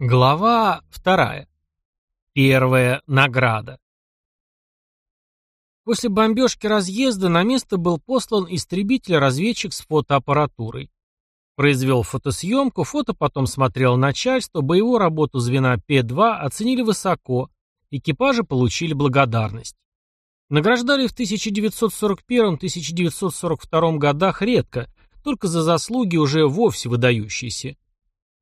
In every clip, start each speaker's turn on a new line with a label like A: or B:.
A: Глава вторая. Первая награда. После бомбежки разъезда на место был послан истребитель-разведчик с фотоаппаратурой. Произвел фотосъемку, фото потом смотрело начальство, боевую работу звена П-2 оценили высоко, экипажи получили благодарность. Награждали в 1941-1942 годах редко, только за заслуги уже вовсе выдающиеся.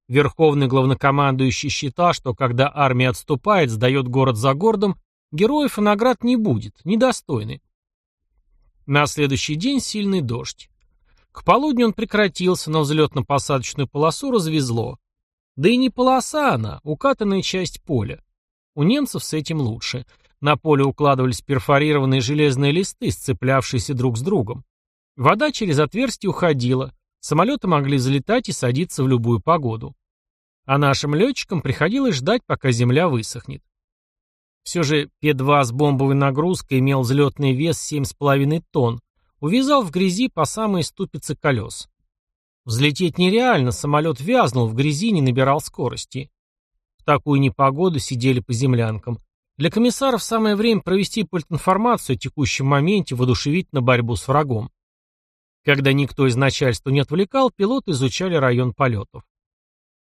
A: Верховный главнокомандующий считал, что когда армия отступает, сдает город за городом, героев и наград не будет, недостойны. На следующий день сильный дождь. К полудню он прекратился, но взлетно-посадочную полосу развезло. Да и не полоса она, укатанная часть поля. У немцев с этим лучше. На поле укладывались перфорированные железные листы, сцеплявшиеся друг с другом. Вода через отверстие уходила, Самолеты могли залетать и садиться в любую погоду. А нашим летчикам приходилось ждать, пока земля высохнет. Все же П-2 с бомбовой нагрузкой имел взлетный вес 7,5 тонн, увязал в грязи по самые ступицы колес. Взлететь нереально, самолет вязнул в грязи, не набирал скорости. В такую непогоду сидели по землянкам. Для комиссаров самое время провести политинформацию о текущем моменте, воодушевить на борьбу с врагом. Когда никто из начальства не отвлекал, пилоты изучали район полетов.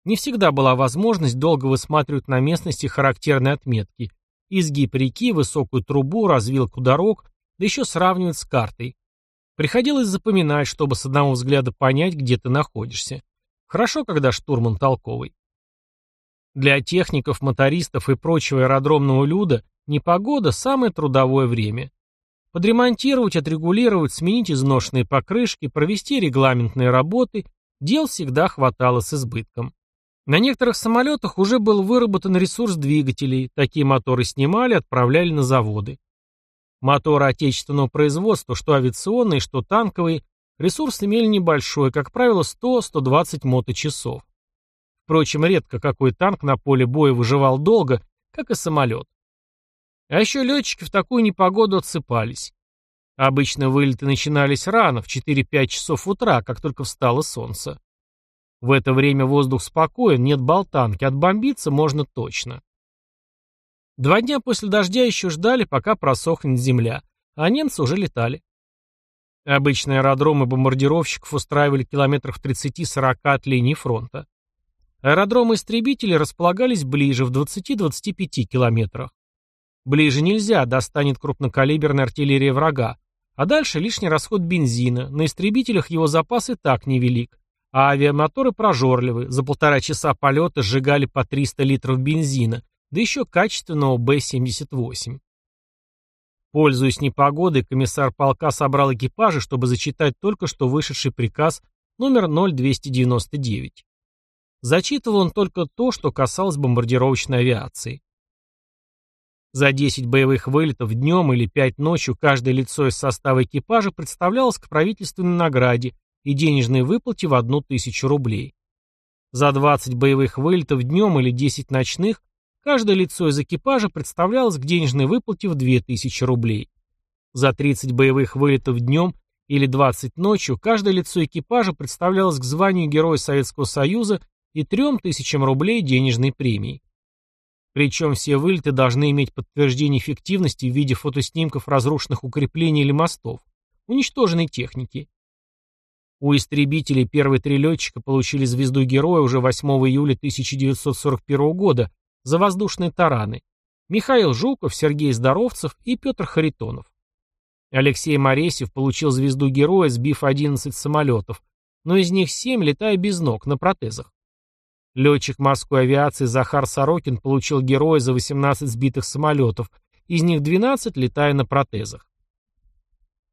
A: Не всегда была возможность долго высматривать на местности характерные отметки. Изгиб реки, высокую трубу, развилку дорог, да еще сравнивать с картой. Приходилось запоминать, чтобы с одного взгляда понять, где ты находишься. Хорошо, когда штурман толковый. Для техников, мотористов и прочего аэродромного люда непогода – самое трудовое время. Подремонтировать, отрегулировать, сменить изношенные покрышки, провести регламентные работы – дел всегда хватало с избытком. На некоторых самолетах уже был выработан ресурс двигателей, такие моторы снимали, отправляли на заводы. Моторы отечественного производства, что авиационные, что танковые, ресурс имели небольшой, как правило, 100-120 моточасов. Впрочем, редко какой танк на поле боя выживал долго, как и самолет. А еще летчики в такую непогоду отсыпались. Обычно вылеты начинались рано, в 4-5 часов утра, как только встало солнце. В это время воздух спокоен, нет болтанки, отбомбиться можно точно. Два дня после дождя еще ждали, пока просохнет земля, а немцы уже летали. Обычные аэродромы бомбардировщиков устраивали километров 30-40 от линии фронта. Аэродромы истребителей располагались ближе, в 20-25 километрах. Ближе нельзя, достанет крупнокалиберная артиллерия врага. А дальше лишний расход бензина, на истребителях его запас и так невелик. А авиамоторы прожорливы, за полтора часа полета сжигали по 300 литров бензина, да еще качественного Б-78. Пользуясь непогодой, комиссар полка собрал экипажи, чтобы зачитать только что вышедший приказ номер 0299. Зачитывал он только то, что касалось бомбардировочной авиации. За 10 боевых вылетов днем или 5 ночью каждое лицо из состава экипажа представлялось к правительственной награде и денежной выплате в одну тысячу рублей. За 20 боевых вылетов днем или 10 ночных каждое лицо из экипажа представлялось к денежной выплате в 2000 рублей. За 30 боевых вылетов днем или 20 ночью каждое лицо экипажа представлялось к званию Героя Советского Союза и 3000 рублей денежной премии. Причем все вылеты должны иметь подтверждение эффективности в виде фотоснимков разрушенных укреплений или мостов, уничтоженной техники. У истребителей первые три летчика получили звезду героя уже 8 июля 1941 года за воздушные тараны. Михаил Жуков, Сергей Здоровцев и Петр Харитонов. Алексей Моресев получил звезду героя, сбив 11 самолетов, но из них 7 летая без ног, на протезах. Летчик морской авиации Захар Сорокин получил героя за 18 сбитых самолетов, из них 12 летая на протезах.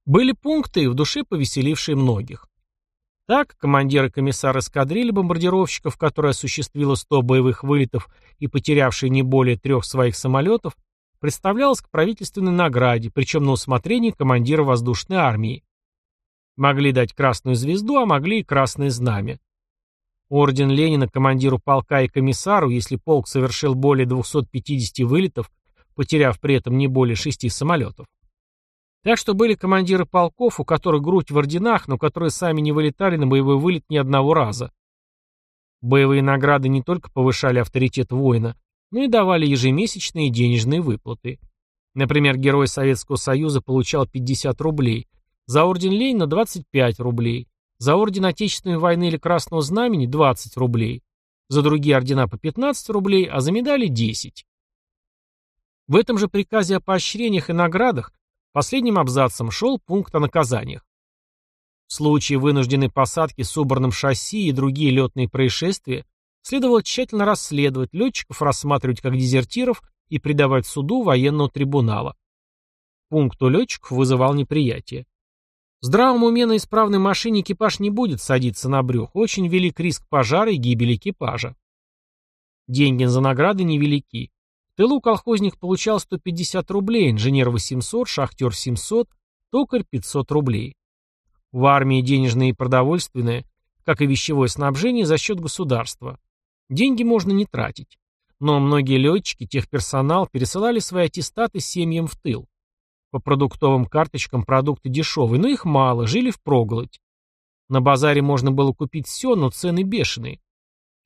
A: Были пункты, в душе повеселившие многих. Так, командир и комиссар эскадрильи бомбардировщиков, которая осуществила 100 боевых вылетов и потерявшая не более трех своих самолетов, представлялась к правительственной награде, причем на усмотрение командира воздушной армии. Могли дать красную звезду, а могли и красное знамя. Орден Ленина командиру полка и комиссару, если полк совершил более 250 вылетов, потеряв при этом не более шести самолетов. Так что были командиры полков, у которых грудь в орденах, но которые сами не вылетали на боевой вылет ни одного раза. Боевые награды не только повышали авторитет воина, но и давали ежемесячные денежные выплаты. Например, Герой Советского Союза получал 50 рублей, за Орден Ленина 25 рублей, за Орден Отечественной войны или Красного Знамени 20 рублей, за другие ордена по 15 рублей, а за медали 10. В этом же приказе о поощрениях и наградах последним абзацем шел пункт о наказаниях. В случае вынужденной посадки с убранным шасси и другие летные происшествия следовало тщательно расследовать, летчиков рассматривать как дезертиров и предавать суду военного трибунала. Пункт у летчиков вызывал неприятие. В здравом уме на исправной машине экипаж не будет садиться на брюх, очень велик риск пожара и гибели экипажа. Деньги за награды невелики. В тылу колхозник получал 150 рублей, инженер 800, шахтер 700, токарь 500 рублей. В армии денежное и продовольственное, как и вещевое снабжение за счет государства. Деньги можно не тратить. Но многие летчики, техперсонал пересылали свои аттестаты семьям в тыл. По продуктовым карточкам продукты дешевые, но их мало, жили впроголодь. На базаре можно было купить все, но цены бешеные.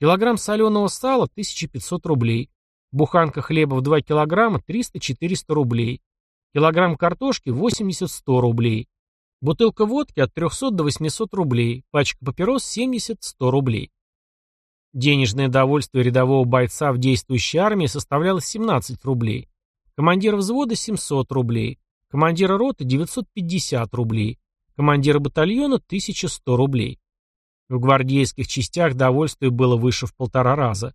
A: Килограмм соленого сала – 1500 рублей. Буханка хлеба в 2 килограмма – 300-400 рублей. Килограмм картошки – 80-100 рублей. Бутылка водки от 300 до 800 рублей, пачка папирос 70-100 рублей. Денежное довольствие рядового бойца в действующей армии составляло 17 рублей, командира взвода 700 рублей, командира роты 950 рублей, командира батальона 1100 рублей. В гвардейских частях довольствие было выше в полтора раза.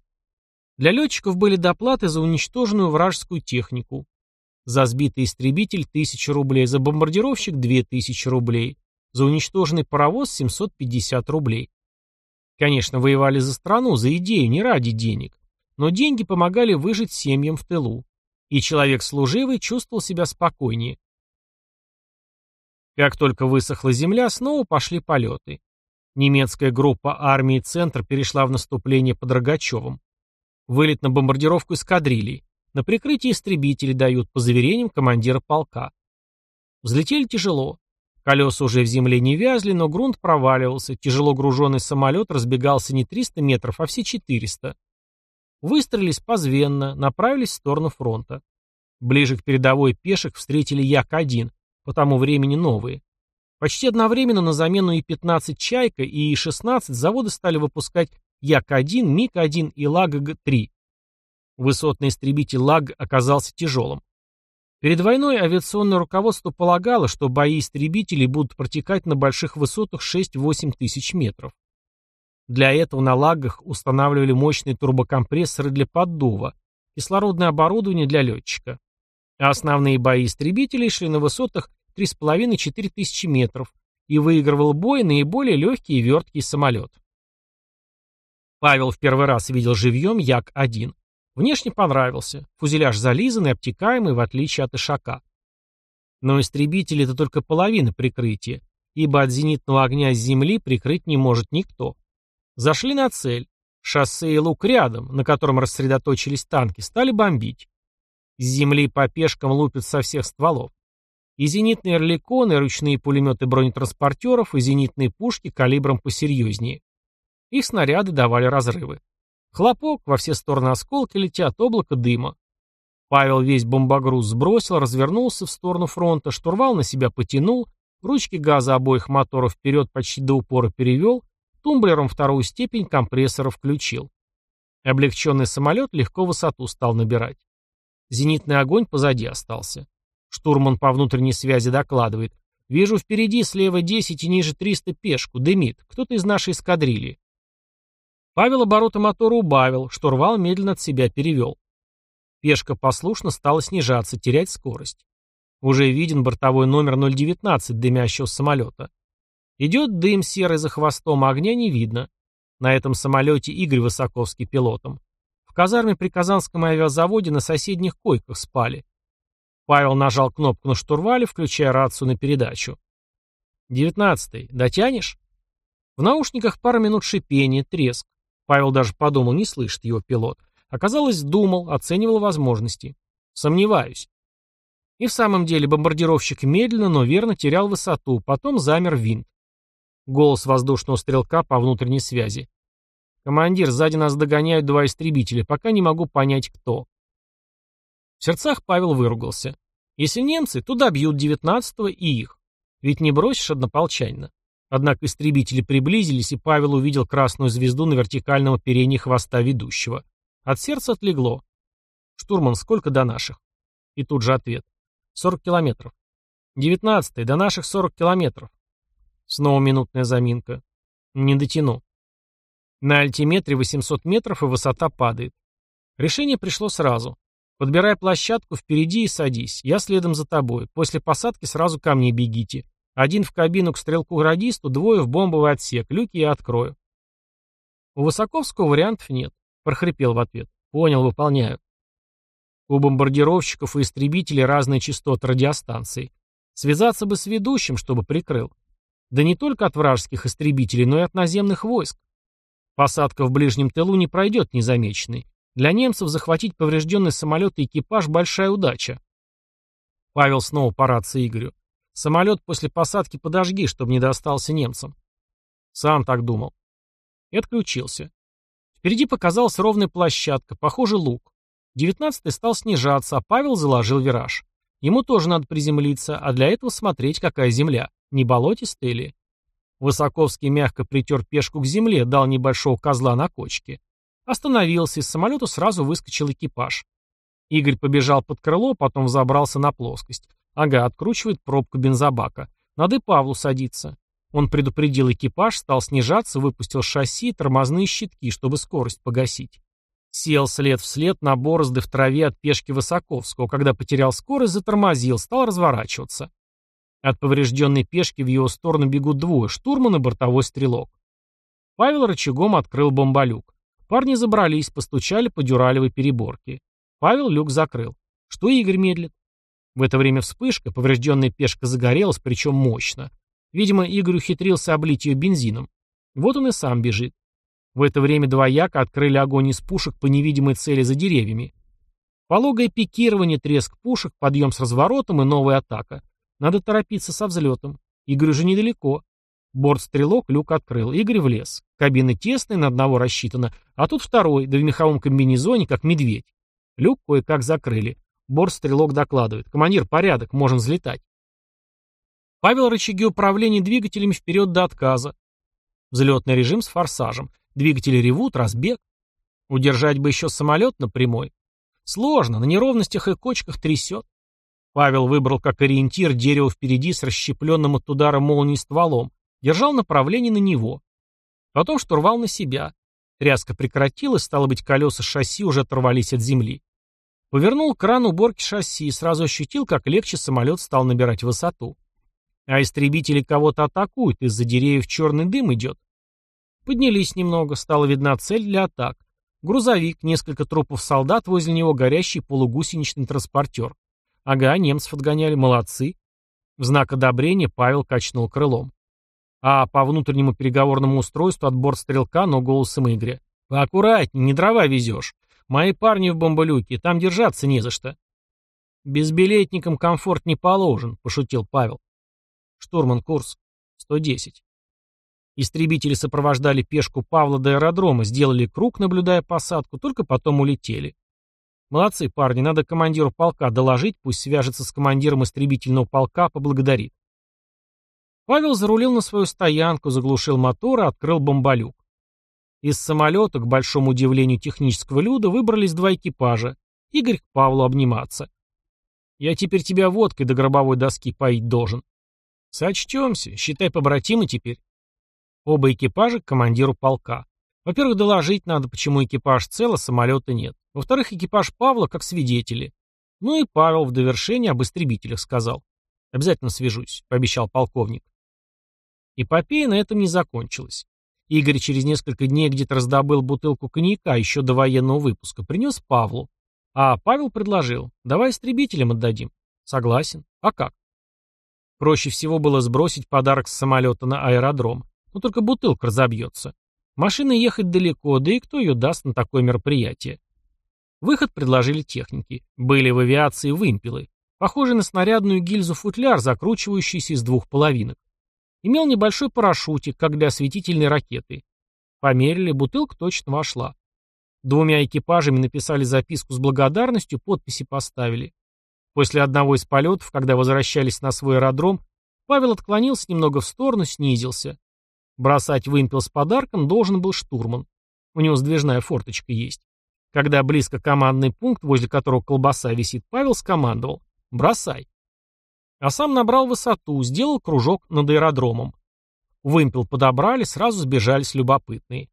A: Для летчиков были доплаты за уничтоженную вражескую технику. За сбитый истребитель 1000 рублей, за бомбардировщик 2000 рублей, за уничтоженный паровоз 750 рублей. Конечно, воевали за страну, за идею, не ради денег. Но деньги помогали выжить семьям в тылу. И человек служивый чувствовал себя спокойнее. Как только высохла земля, снова пошли полеты. Немецкая группа армии «Центр» перешла в наступление под Рогачевым. Вылет на бомбардировку эскадрильи. На прикрытие истребители дают, по заверениям командира полка. Взлетели тяжело. Колеса уже в земле не вязли, но грунт проваливался, тяжело груженный самолет разбегался не 300 метров, а все 400. Выстрелились позвенно, направились в сторону фронта. Ближе к передовой пешек встретили Як-1, по тому времени новые. Почти одновременно на замену И-15 «Чайка» и И-16 заводы стали выпускать Як-1, МиГ-1 и Лагг-3. Высотный истребитель ЛАГ оказался тяжелым. Перед войной авиационное руководство полагало, что бои истребителей будут протекать на больших высотах 6-8 тысяч метров. Для этого на лагах устанавливали мощные турбокомпрессоры для поддува, кислородное оборудование для летчика. А основные бои истребителей шли на высотах 3,5-4 тысячи метров и выигрывал бой наиболее легкий и верткий самолет. Павел в первый раз видел живьем Як-1. Внешне понравился. Фузеляж зализанный, обтекаемый, в отличие от Ишака. Но истребители — это только половина прикрытия, ибо от зенитного огня с земли прикрыть не может никто. Зашли на цель. Шоссе и лук рядом, на котором рассредоточились танки, стали бомбить. С земли по пешкам лупят со всех стволов. И зенитные орликоны, ручные пулеметы бронетранспортеров, и зенитные пушки калибром посерьезнее. Их снаряды давали разрывы. Хлопок, во все стороны осколки летят, облако дыма. Павел весь бомбогруз сбросил, развернулся в сторону фронта, штурвал на себя потянул, ручки газа обоих моторов вперед почти до упора перевел, тумблером вторую степень компрессора включил. Облегченный самолет легко высоту стал набирать. Зенитный огонь позади остался. Штурман по внутренней связи докладывает. «Вижу впереди, слева 10 и ниже 300 пешку. Дымит. Кто-то из нашей эскадрильи. Павел обороты мотора убавил, штурвал медленно от себя перевел. Пешка послушно стала снижаться, терять скорость. Уже виден бортовой номер 019 дымящего самолета. Идет дым серый за хвостом, а огня не видно. На этом самолете Игорь Высоковский пилотом. В казарме при Казанском авиазаводе на соседних койках спали. Павел нажал кнопку на штурвале, включая рацию на передачу. «Девятнадцатый. Дотянешь?» В наушниках пара минут шипения, треск. Павел даже подумал, не слышит его пилот. Оказалось, думал, оценивал возможности. Сомневаюсь. И в самом деле бомбардировщик медленно, но верно терял высоту, потом замер винт. Голос воздушного стрелка по внутренней связи. Командир, сзади нас догоняют два истребителя, пока не могу понять, кто. В сердцах Павел выругался. Если немцы, то добьют девятнадцатого и их. Ведь не бросишь однополчанина. Однако истребители приблизились, и Павел увидел красную звезду на вертикальном оперении хвоста ведущего. От сердца отлегло. «Штурман, сколько до наших?» И тут же ответ. «Сорок километров». «Девятнадцатый, до наших сорок километров». Снова минутная заминка. «Не дотяну». На альтиметре 800 метров и высота падает. Решение пришло сразу. Подбирай площадку впереди и садись. Я следом за тобой. После посадки сразу ко мне бегите. Один в кабину к стрелку-радисту, двое в бомбовый отсек. Люки я открою. У Высоковского вариантов нет. Прохрипел в ответ. Понял, выполняю. У бомбардировщиков и истребителей разные частоты радиостанций. Связаться бы с ведущим, чтобы прикрыл. Да не только от вражеских истребителей, но и от наземных войск. Посадка в ближнем тылу не пройдет незамеченной. Для немцев захватить поврежденный самолет и экипаж – большая удача. Павел снова по рации Игорю. Самолет после посадки подожги, чтобы не достался немцам. Сам так думал. И отключился. Впереди показалась ровная площадка, похоже, луг. Девятнадцатый стал снижаться, а Павел заложил вираж. Ему тоже надо приземлиться, а для этого смотреть, какая земля. Не болотистая ли? Высоковский мягко притер пешку к земле, дал небольшого козла на кочке. Остановился, из самолета сразу выскочил экипаж. Игорь побежал под крыло, потом забрался на плоскость. Ага, откручивает пробку бензобака. Надо и Павлу садиться. Он предупредил экипаж, стал снижаться, выпустил шасси и тормозные щитки, чтобы скорость погасить. Сел след вслед на борозды в траве от пешки Высоковского. Когда потерял скорость, затормозил, стал разворачиваться. От поврежденной пешки в его сторону бегут двое, штурман и бортовой стрелок. Павел рычагом открыл бомболюк. Парни забрались, постучали по дюралевой переборке. Павел люк закрыл. Что Игорь медлит? В это время вспышка, поврежденная пешка загорелась, причем мощно. Видимо, Игорь ухитрился облить ее бензином. Вот он и сам бежит. В это время два яка открыли огонь из пушек по невидимой цели за деревьями. Пологое пикирование, треск пушек, подъем с разворотом и новая атака. Надо торопиться со взлетом. Игорь уже недалеко. Борт-стрелок люк открыл. Игорь влез. Кабина тесная, на одного рассчитана, а тут второй, да в меховом комбинезоне, как медведь. Люк кое-как закрыли. Борт-стрелок докладывает. Командир, порядок, можем взлетать. Павел рычаги управления двигателями вперед до отказа. Взлетный режим с форсажем. Двигатели ревут, разбег. Удержать бы еще самолет на прямой. Сложно, на неровностях и кочках трясет. Павел выбрал как ориентир дерево впереди с расщепленным от удара молнии стволом, держал направление на него. Потом штурвал на себя. Тряска прекратилась, стало быть, колеса шасси уже оторвались от земли. Повернул кран уборки шасси и сразу ощутил, как легче самолет стал набирать высоту. А истребители кого-то атакуют, из-за деревьев черный дым идет. Поднялись немного, стала видна цель для атак. Грузовик, несколько трупов солдат, возле него горящий полугусеничный транспортер. Ага, немцев отгоняли, молодцы. В знак одобрения Павел качнул крылом. А по внутреннему переговорному устройству от борт стрелка, но голосом Игоря. Поаккуратней, не дрова везешь. Мои парни в бомболюке, там держаться не за что. Безбилетникам комфорт не положен, пошутил Павел. Штурман курс. 110. Истребители сопровождали пешку Павла до аэродрома, сделали круг, наблюдая посадку, только потом улетели. Молодцы, парни, надо командиру полка доложить, пусть свяжется с командиром истребительного полка, поблагодарит. Павел зарулил на свою стоянку, заглушил мотор и открыл бомболюк. Из самолета, к большому удивлению технического люда, выбрались два экипажа. Игорь к Павлу обниматься. «Я теперь тебя водкой до гробовой доски поить должен». «Сочтемся, считай побратимы теперь». Оба экипажа к командиру полка. Во-первых, доложить надо, почему экипаж цел, а самолета нет. Во-вторых, экипаж Павла как свидетели. Ну и Павел в довершение об истребителях сказал. Обязательно свяжусь, пообещал полковник. Эпопея на этом не закончилась. Игорь через несколько дней где-то раздобыл бутылку коньяка еще до военного выпуска, принес Павлу. А Павел предложил, давай истребителям отдадим. Согласен. А как? Проще всего было сбросить подарок с самолета на аэродром. Но только бутылка разобьется. Машина ехать далеко, да и кто ее даст на такое мероприятие? Выход предложили техники. Были в авиации вымпелы. Похожий на снарядную гильзу-футляр, закручивающийся из двух половинок. Имел небольшой парашютик, как для осветительной ракеты. Померили, бутылка точно вошла. Двумя экипажами написали записку с благодарностью, подписи поставили. После одного из полетов, когда возвращались на свой аэродром, Павел отклонился немного в сторону, снизился. Бросать вымпел с подарком должен был штурман. У него сдвижная форточка есть. Когда близко командный пункт, возле которого колбаса висит, Павел скомандовал «Бросай». А сам набрал высоту, сделал кружок над аэродромом. Вымпел подобрали, сразу сбежались любопытные.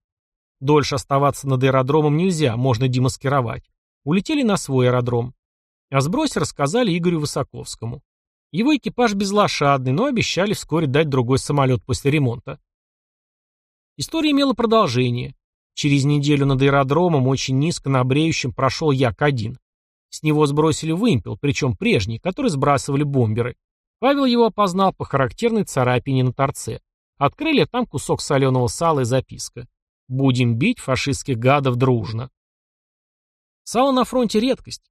A: Дольше оставаться над аэродромом нельзя, можно демаскировать. Улетели на свой аэродром. О сбросе рассказали Игорю Высоковскому. Его экипаж безлошадный, но обещали вскоре дать другой самолет после ремонта. История имела продолжение. Через неделю над аэродромом очень низко на бреющем прошел Як-1. С него сбросили вымпел, причем прежний, который сбрасывали бомберы. Павел его опознал по характерной царапине на торце. Открыли, там кусок соленого сала и записка. «Будем бить фашистских гадов дружно». Сало на фронте редкость.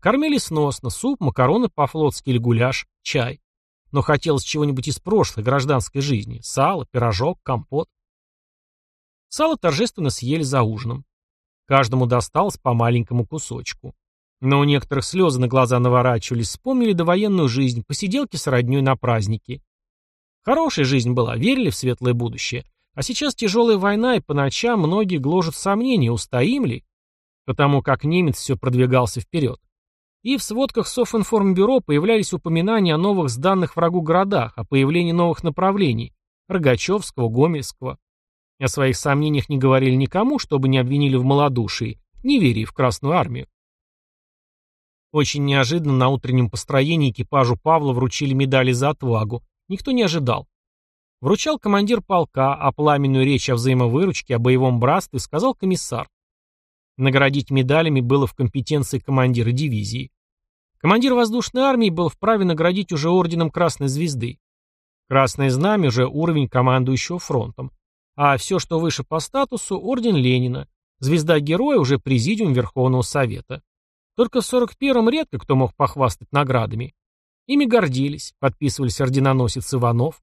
A: Кормили сносно, суп, макароны по-флотски или гуляш, чай. Но хотелось чего-нибудь из прошлой гражданской жизни. Сало, пирожок, компот. Сало торжественно съели за ужином. Каждому досталось по маленькому кусочку. Но у некоторых слезы на глаза наворачивались, вспомнили довоенную жизнь, посиделки с роднёй на праздники. Хорошая жизнь была, верили в светлое будущее. А сейчас тяжелая война, и по ночам многие гложат сомнения, устоим ли? Потому как немец все продвигался вперед. И в сводках Софинформбюро появлялись упоминания о новых сданных врагу городах, о появлении новых направлений – Рогачевского, Гомельского. О своих сомнениях не говорили никому, чтобы не обвинили в малодушии, не веря в Красную Армию. Очень неожиданно на утреннем построении экипажу Павла вручили медали за отвагу. Никто не ожидал. Вручал командир полка, а пламенную речь о взаимовыручке, о боевом братстве сказал комиссар. Наградить медалями было в компетенции командира дивизии. Командир воздушной армии был вправе наградить уже орденом Красной Звезды. Красное Знамя уже уровень командующего фронтом. А все, что выше по статусу, орден Ленина. Звезда Героя уже президиум Верховного Совета. Только в 41-м редко кто мог похвастать наградами. Ими гордились, подписывались орденоносец Иванов.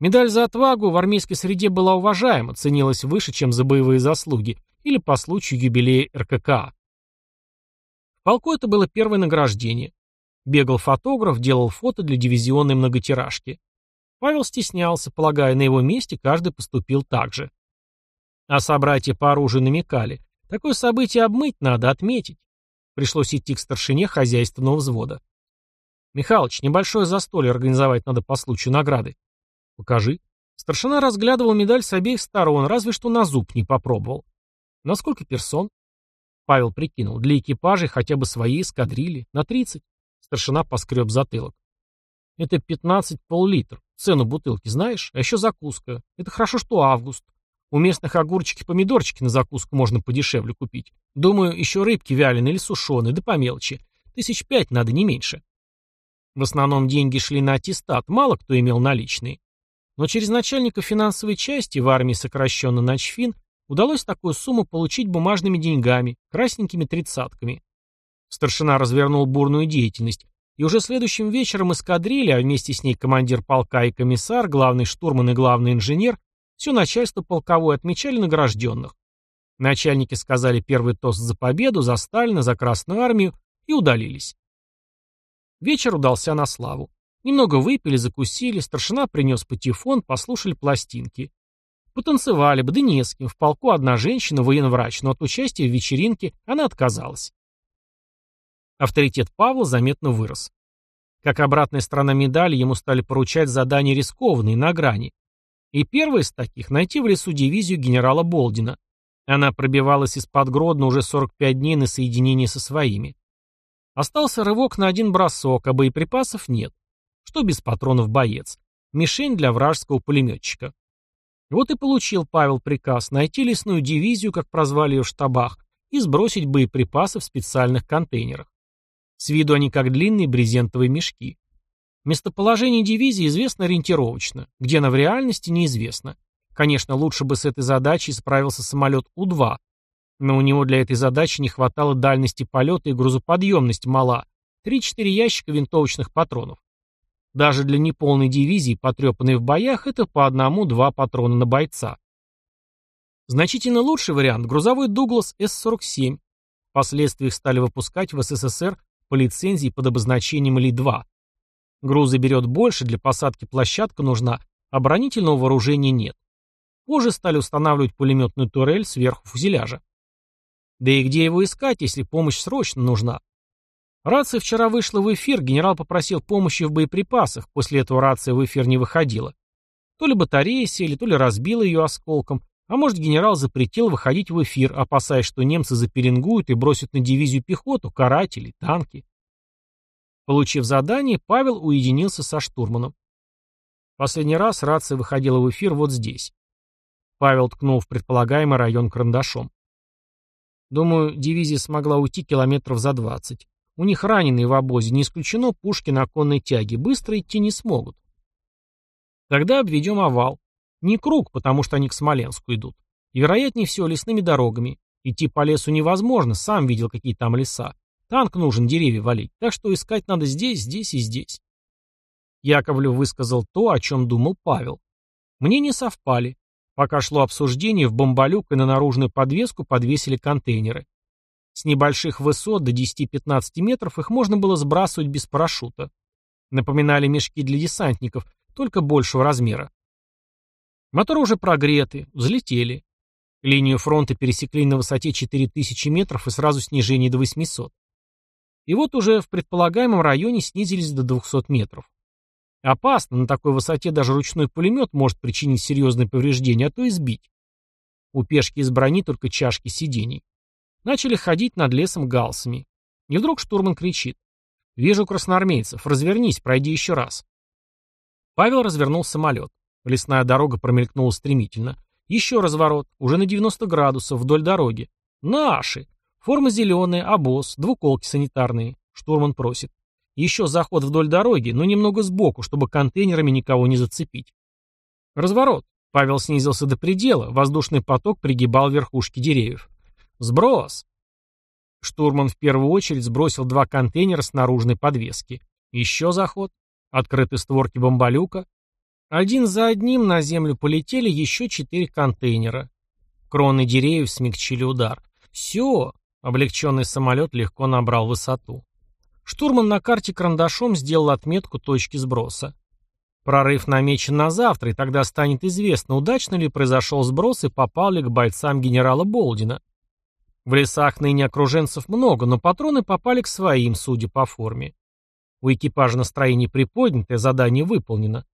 A: Медаль за отвагу в армейской среде была уважаема, ценилась выше, чем за боевые заслуги или по случаю юбилея РККА. В полку это было первое награждение. Бегал фотограф, делал фото для дивизионной многотиражки. Павел стеснялся, полагая, на его месте каждый поступил так же. А собратья по оружию намекали. Такое событие обмыть надо, отметить. Пришлось идти к старшине хозяйственного взвода. «Михалыч, небольшое застолье организовать надо по случаю награды». «Покажи». Старшина разглядывал медаль с обеих сторон, разве что на зуб не попробовал. «На сколько персон?» Павел прикинул. «Для экипажей хотя бы своей эскадрильи. На тридцать». Старшина поскреб затылок. «Это пятнадцать пол-литр. Цену бутылки знаешь? А еще закуска. Это хорошо, что август. У местных огурчики-помидорчики на закуску можно подешевле купить. Думаю, еще рыбки вяленые или сушеные, да по мелочи. Тысяч пять надо, не меньше. В основном деньги шли на аттестат, мало кто имел наличные. Но через начальника финансовой части в армии сокращенно начфин удалось такую сумму получить бумажными деньгами, красненькими тридцатками. Старшина развернул бурную деятельность, и уже следующим вечером эскадрилья, а вместе с ней командир полка и комиссар, главный штурман и главный инженер, все начальство полковое отмечали награжденных. Начальники сказали первый тост за победу, за Сталина, за Красную Армию и удалились. Вечер удался на славу. Немного выпили, закусили, старшина принес патефон, послушали пластинки. Потанцевали бы, да не с кем. В полку одна женщина, военврач, но от участия в вечеринке она отказалась. Авторитет Павла заметно вырос. Как обратная сторона медали, ему стали поручать задания рискованные, на грани. И первый из таких – найти в лесу дивизию генерала Болдина. Она пробивалась из-под Гродно уже 45 дней на соединение со своими. Остался рывок на один бросок, а боеприпасов нет. Что без патронов боец? Мишень для вражеского пулеметчика. Вот и получил Павел приказ найти лесную дивизию, как прозвали ее в штабах, и сбросить боеприпасы в специальных контейнерах. С виду они как длинные брезентовые мешки. Местоположение дивизии известно ориентировочно, где она в реальности неизвестно. Конечно, лучше бы с этой задачей справился самолет У-2, но у него для этой задачи не хватало дальности полета и грузоподъемность мала, 3-4 ящика винтовочных патронов. Даже для неполной дивизии, потрепанной в боях, это по одному-два патрона на бойца. Значительно лучший вариант – грузовой «Дуглас С-47». Впоследствии их стали выпускать в СССР по лицензии под обозначением Ли-2. Грузы берет больше, для посадки площадка нужна, оборонительного вооружения нет. Позже стали устанавливать пулеметную турель сверху фюзеляжа. Да и где его искать, если помощь срочно нужна? Рация вчера вышла в эфир, генерал попросил помощи в боеприпасах, после этого рация в эфир не выходила. То ли батарея сели, то ли разбила ее осколком, а может генерал запретил выходить в эфир, опасаясь, что немцы заперингуют и бросят на дивизию пехоту, каратели, танки. Получив задание, Павел уединился со штурманом. Последний раз рация выходила в эфир вот здесь. Павел ткнул в предполагаемый район карандашом. Думаю, дивизия смогла уйти километров за двадцать. У них раненые в обозе, не исключено пушки на конной тяге, быстро идти не смогут. Тогда обведем овал. Не круг, потому что они к Смоленску идут. И, вероятнее всего, лесными дорогами. Идти по лесу невозможно, сам видел, какие там леса. Танк нужен, деревья валить. Так что искать надо здесь, здесь и здесь. Яковлев высказал то, о чем думал Павел. Мнения совпали. Пока шло обсуждение, в бомболюк и на наружную подвеску подвесили контейнеры. С небольших высот до 10-15 метров их можно было сбрасывать без парашюта. Напоминали мешки для десантников, только большего размера. Моторы уже прогреты, взлетели. Линию фронта пересекли на высоте 4000 метров и сразу снижение до 800. И вот уже в предполагаемом районе снизились до 200 метров. Опасно, на такой высоте даже ручной пулемет может причинить серьезные повреждения, а то и сбить. У пешки из брони только чашки сидений. Начали ходить над лесом галсами. И вдруг штурман кричит. «Вижу красноармейцев, развернись, пройди еще раз». Павел развернул самолет. Лесная дорога промелькнула стремительно. Еще разворот, уже на 90 градусов, вдоль дороги. Наши! Форма зеленая, обоз, двуколки санитарные. Штурман просит. Еще заход вдоль дороги, но немного сбоку, чтобы контейнерами никого не зацепить. Разворот. Павел снизился до предела, воздушный поток пригибал верхушки деревьев. Сброс. Штурман в первую очередь сбросил два контейнера с наружной подвески. Еще заход. Открыты створки бомболюка. Один за одним на землю полетели еще четыре контейнера. Кроны деревьев смягчили удар. Все, облегченный самолет легко набрал высоту. Штурман на карте карандашом сделал отметку точки сброса. Прорыв намечен на завтра, и тогда станет известно, удачно ли произошел сброс и попал ли к бойцам генерала Болдина. В лесах ныне окруженцев много, но патроны попали к своим, судя по форме. У экипажа настроение приподнятое, задание выполнено.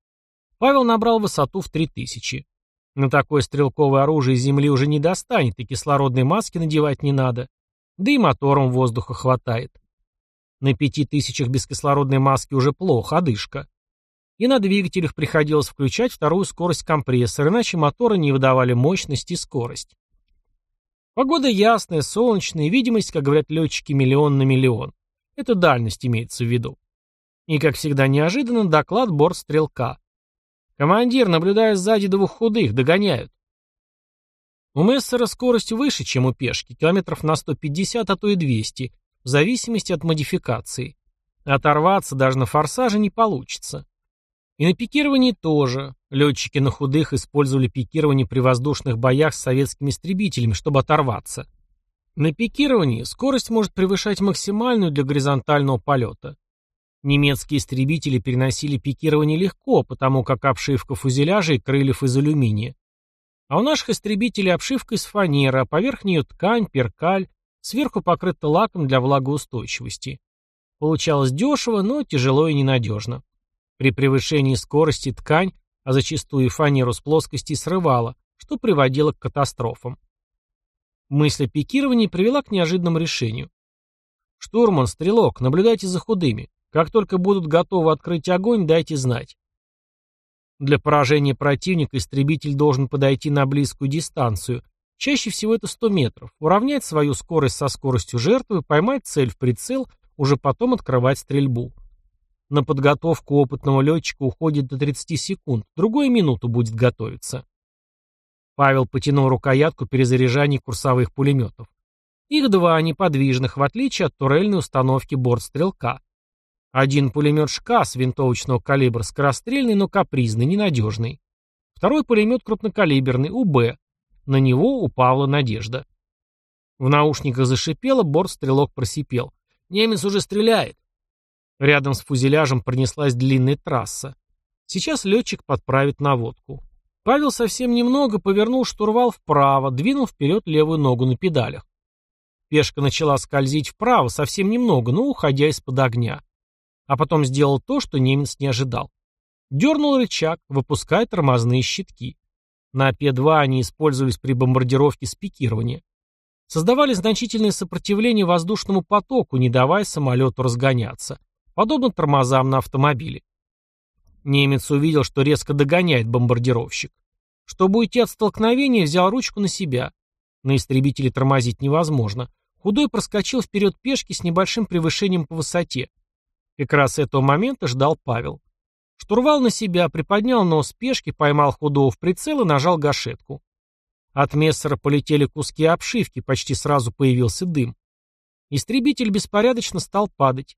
A: Павел набрал высоту в 3000. На такое стрелковое оружие земли уже не достанет, и кислородной маски надевать не надо. Да и мотором воздуха хватает. На пяти тысячах без кислородной маски уже плохо, одышка. И на двигателях приходилось включать вторую скорость компрессора, иначе моторы не выдавали мощность и скорость. Погода ясная, солнечная, видимость, как говорят летчики, миллион на миллион. Это дальность имеется в виду. И, как всегда неожиданно, доклад бортстрелка. «Командир, наблюдая сзади двух худых, догоняют». У Мессера скорость выше, чем у пешки, километров на 150, а то и 200, в зависимости от модификации. Оторваться даже на форсаже не получится. И на пикировании тоже. Летчики на худых использовали пикирование при воздушных боях с советскими истребителями, чтобы оторваться. На пикировании скорость может превышать максимальную для горизонтального полета. Немецкие истребители переносили пикирование легко, потому как обшивка фюзеляжа и крыльев из алюминия. А у наших истребителей обшивка из фанеры, а поверх нее ткань, перкаль, сверху покрыта лаком для влагоустойчивости. Получалось дешево, но тяжело и ненадежно. При превышении скорости ткань, а зачастую и фанеру с плоскости срывала, что приводило к катастрофам. Мысль о пикировании привела к неожиданному решению. «Штурман, стрелок, наблюдайте за худыми. Как только будут готовы открыть огонь, дайте знать. Для поражения противника истребитель должен подойти на близкую дистанцию. Чаще всего это 100 метров. Уравнять свою скорость со скоростью жертвы, поймать цель в прицел, уже потом открывать стрельбу. На подготовку опытного летчика уходит до 30 секунд, другую минуту будет готовиться. Павел потянул рукоятку перезаряжания курсовых пулеметов. Их два неподвижных, в отличие от турельной установки бортстрелка. Один пулемет ШКАС винтовочного калибра скорострельный, но капризный, ненадежный. Второй пулемет крупнокалиберный, УБ. На него упала надежда. В наушниках зашипело, бортстрелок просипел. «Немец уже стреляет!» Рядом с фузеляжем пронеслась длинная трасса. Сейчас летчик подправит наводку. Павел совсем немного повернул штурвал вправо, двинул вперед левую ногу на педалях. Пешка начала скользить вправо, совсем немного, но уходя из-под огня. А потом сделал то, что немец не ожидал. Дернул рычаг, выпуская тормозные щитки. На П-2 они использовались при бомбардировке с пикирования. Создавали значительное сопротивление воздушному потоку, не давая самолету разгоняться, подобно тормозам на автомобиле. Немец увидел, что резко догоняет бомбардировщик. Чтобы уйти от столкновения, взял ручку на себя. На истребителе тормозить невозможно. Худой проскочил вперед пешки с небольшим превышением по высоте. Как раз этого момента ждал Павел. Штурвал на себя, приподнял нос пешки, поймал худого в прицел и нажал гашетку. От Мессера полетели куски обшивки, почти сразу появился дым. Истребитель беспорядочно стал падать.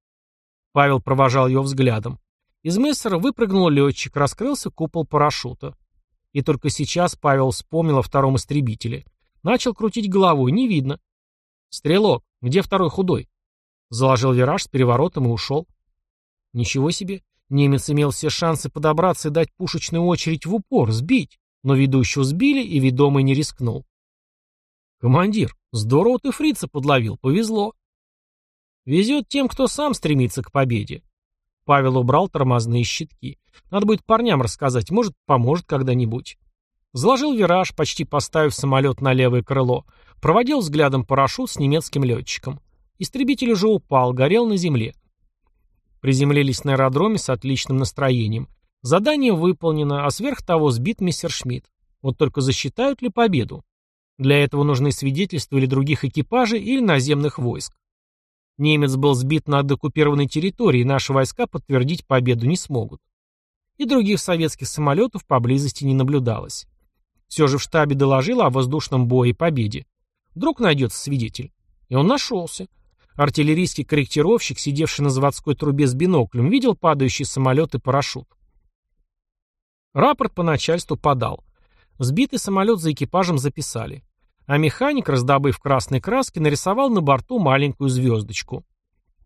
A: Павел провожал его взглядом. Из Мессера выпрыгнул летчик, раскрылся купол парашюта. И только сейчас Павел вспомнил о втором истребителе. Начал крутить головой, не видно. «Стрелок, где второй худой?» Заложил вираж с переворотом и ушел. Ничего себе. Немец имел все шансы подобраться и дать пушечную очередь в упор, сбить, но ведущего сбили, и ведомый не рискнул. «Командир, здорово ты фрица подловил, повезло». «Везет тем, кто сам стремится к победе». Павел убрал тормозные щитки. «Надо будет парням рассказать, может, поможет когда-нибудь». Заложил вираж, почти поставив самолет на левое крыло. Проводил взглядом парашют с немецким летчиком. Истребитель уже упал, горел на земле. Приземлились на аэродроме с отличным настроением. Задание выполнено, а сверх того сбит мистер Шмидт. Вот только засчитают ли победу? Для этого нужны свидетельства или других экипажей, или наземных войск. Немец был сбит на оккупированной территории, и наши войска подтвердить победу не смогут. И других советских самолетов поблизости не наблюдалось. Все же в штабе доложил о воздушном бое и победе. Вдруг найдется свидетель. И он нашелся. Артиллерийский корректировщик, сидевший на заводской трубе с биноклем, видел падающий самолет и парашют. Рапорт по начальству подал. Сбитый самолет за экипажем записали. А механик, раздобыв красной краски, нарисовал на борту маленькую звездочку.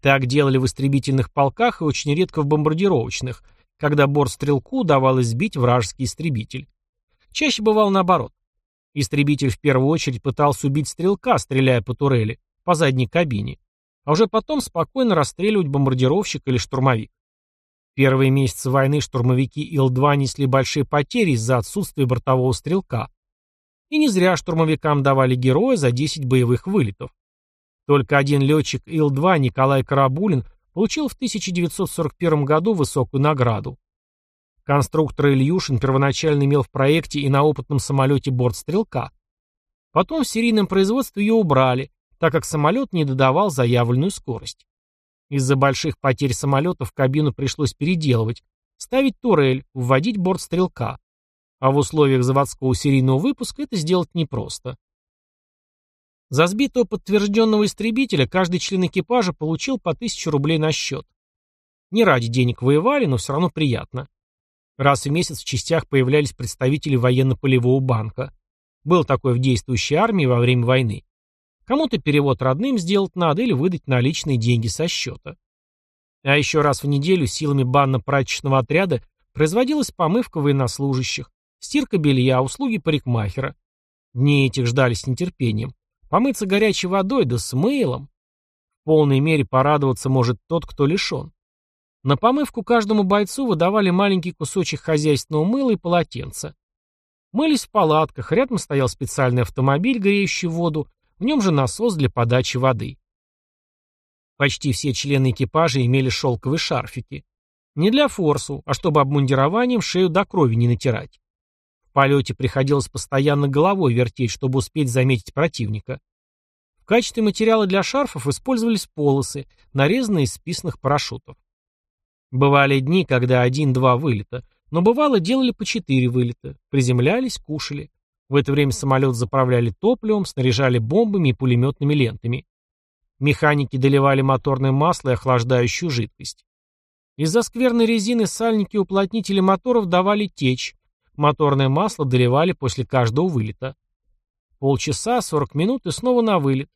A: Так делали в истребительных полках и очень редко в бомбардировочных, когда борт-стрелку удавалось сбить вражеский истребитель. Чаще бывало наоборот. Истребитель в первую очередь пытался убить стрелка, стреляя по турели, по задней кабине а уже потом спокойно расстреливать бомбардировщик или штурмовик. Первые месяцы войны штурмовики Ил-2 несли большие потери из-за отсутствия бортового стрелка. И не зря штурмовикам давали героя за 10 боевых вылетов. Только один летчик Ил-2 Николай Карабулин получил в 1941 году высокую награду. Конструктор Ильюшин первоначально имел в проекте и на опытном самолете борт стрелка. Потом в серийном производстве ее убрали, так как самолет не додавал заявленную скорость. Из-за больших потерь самолета в кабину пришлось переделывать, ставить турель, вводить борт стрелка. А в условиях заводского серийного выпуска это сделать непросто. За сбитого подтвержденного истребителя каждый член экипажа получил по 1000 рублей на счет. Не ради денег воевали, но все равно приятно. Раз в месяц в частях появлялись представители военно-полевого банка. Был такой в действующей армии во время войны. Кому-то перевод родным сделать надо или выдать наличные деньги со счета. А еще раз в неделю силами банно-прачечного отряда производилась помывка военнослужащих, стирка белья, услуги парикмахера. Дни этих ждали с нетерпением. Помыться горячей водой, да с мылом. В полной мере порадоваться может тот, кто лишен. На помывку каждому бойцу выдавали маленький кусочек хозяйственного мыла и полотенца. Мылись в палатках, рядом стоял специальный автомобиль, греющий воду, в нем же насос для подачи воды. Почти все члены экипажа имели шелковые шарфики. Не для форсу, а чтобы обмундированием шею до крови не натирать. В полете приходилось постоянно головой вертеть, чтобы успеть заметить противника. В качестве материала для шарфов использовались полосы, нарезанные из списанных парашютов. Бывали дни, когда один-два вылета, но бывало делали по четыре вылета, приземлялись, кушали. В это время самолет заправляли топливом, снаряжали бомбами и пулеметными лентами. Механики доливали моторное масло и охлаждающую жидкость. Из-за скверной резины сальники уплотнители моторов давали течь. Моторное масло доливали после каждого вылета. Полчаса, сорок минут и снова на вылет.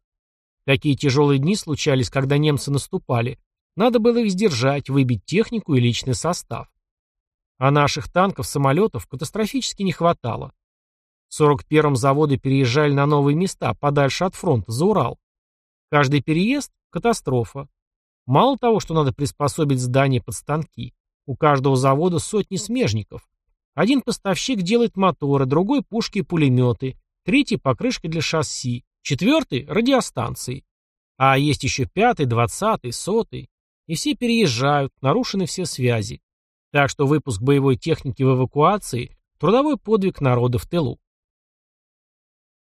A: Такие тяжелые дни случались, когда немцы наступали. Надо было их сдержать, выбить технику и личный состав. А наших танков, самолетов катастрофически не хватало. В 41-м заводы переезжали на новые места, подальше от фронта, за Урал. Каждый переезд – катастрофа. Мало того, что надо приспособить здание под станки. У каждого завода сотни смежников. Один поставщик делает моторы, другой – пушки и пулеметы, третий – покрышка для шасси, четвертый – радиостанции. А есть еще пятый, двадцатый, сотый. И все переезжают, нарушены все связи. Так что выпуск боевой техники в эвакуации – трудовой подвиг народа в тылу.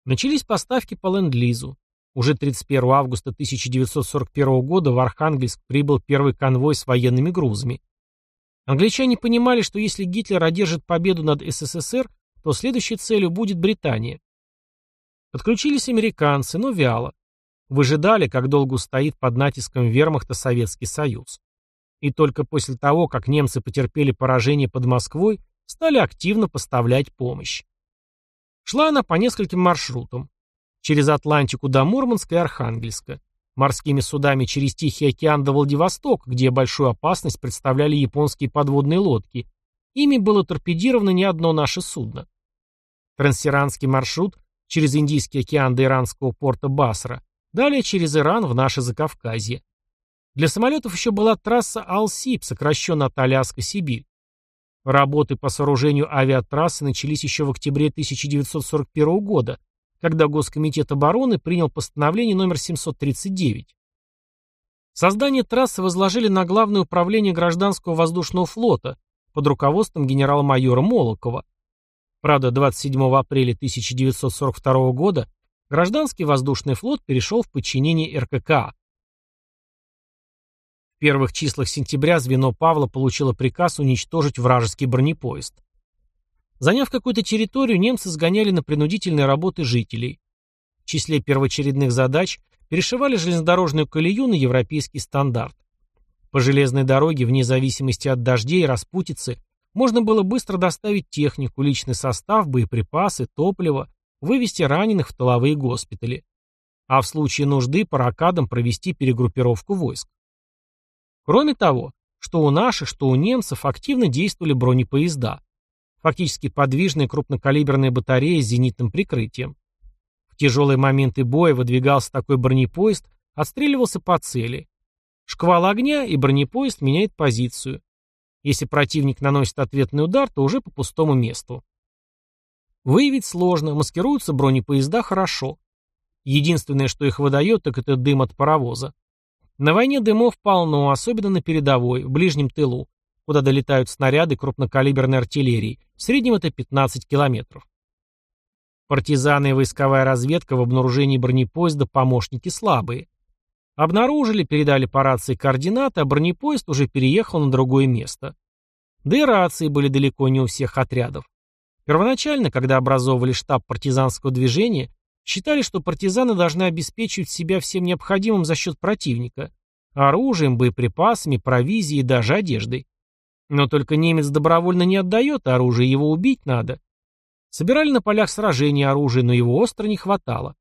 A: Начались поставки по ленд-лизу. Уже 31 августа 1941 года в Архангельск прибыл первый конвой с военными грузами. Англичане понимали, что если Гитлер одержит победу над СССР, то следующей целью будет Британия. Подключились американцы, но вяло. Выжидали, как долго стоит под натиском вермахта Советский Союз. И только после того, как немцы потерпели поражение под Москвой, стали активно поставлять помощь. Шла она по нескольким маршрутам через Атлантику до Мурманска и Архангельска, морскими судами через Тихий океан до Владивостока, где большую опасность представляли японские подводные лодки. Ими было торпедировано не одно наше судно. Трансиранский маршрут через Индийский океан до иранского порта Басра, далее через Иран в наше Закавказье. Для самолетов еще была трасса Алсип, сокращенно от Аляска-Сибирь. Работы по сооружению авиатрассы начались еще в октябре 1941 года, когда Госкомитет обороны принял постановление номер 739. Создание трассы возложили на Главное управление гражданского воздушного флота под руководством генерал-майора Молокова. Правда, 27 апреля 1942 года гражданский воздушный флот перешел в подчинение РККА. Первых числах сентября звено Павла получило приказ уничтожить вражеский бронепоезд. Заняв какую-то территорию, немцы сгоняли на принудительные работы жителей. В числе первоочередных задач перешивали железнодорожную колею на европейский стандарт. По железной дороге, вне зависимости от дождей и распутицы, можно было быстро доставить технику, личный состав, боеприпасы, топливо, вывести раненых в тыловые госпитали. А в случае нужды по ракадам провести перегруппировку войск. Кроме того, что у наших, что у немцев активно действовали бронепоезда фактически подвижная крупнокалиберная батарея с зенитным прикрытием. В тяжелые моменты боя выдвигался такой бронепоезд, отстреливался по цели. Шквал огня, и бронепоезд меняет позицию. Если противник наносит ответный удар, то уже по пустому месту. Выявить сложно, маскируются бронепоезда хорошо. Единственное, что их выдает, так это дым от паровоза. На войне дымов полно, особенно на передовой, в ближнем тылу куда долетают снаряды крупнокалиберной артиллерии. В среднем это 15 километров. Партизаны и войсковая разведка в обнаружении бронепоезда помощники слабые. Обнаружили, передали по рации координаты, а бронепоезд уже переехал на другое место. Да и рации были далеко не у всех отрядов. Первоначально, когда образовывали штаб партизанского движения, считали, что партизаны должны обеспечивать себя всем необходимым за счет противника – оружием, боеприпасами, провизией даже одеждой. Но только немец добровольно не отдает оружие, его убить надо. Собирали на полях сражений оружие, но его остро не хватало.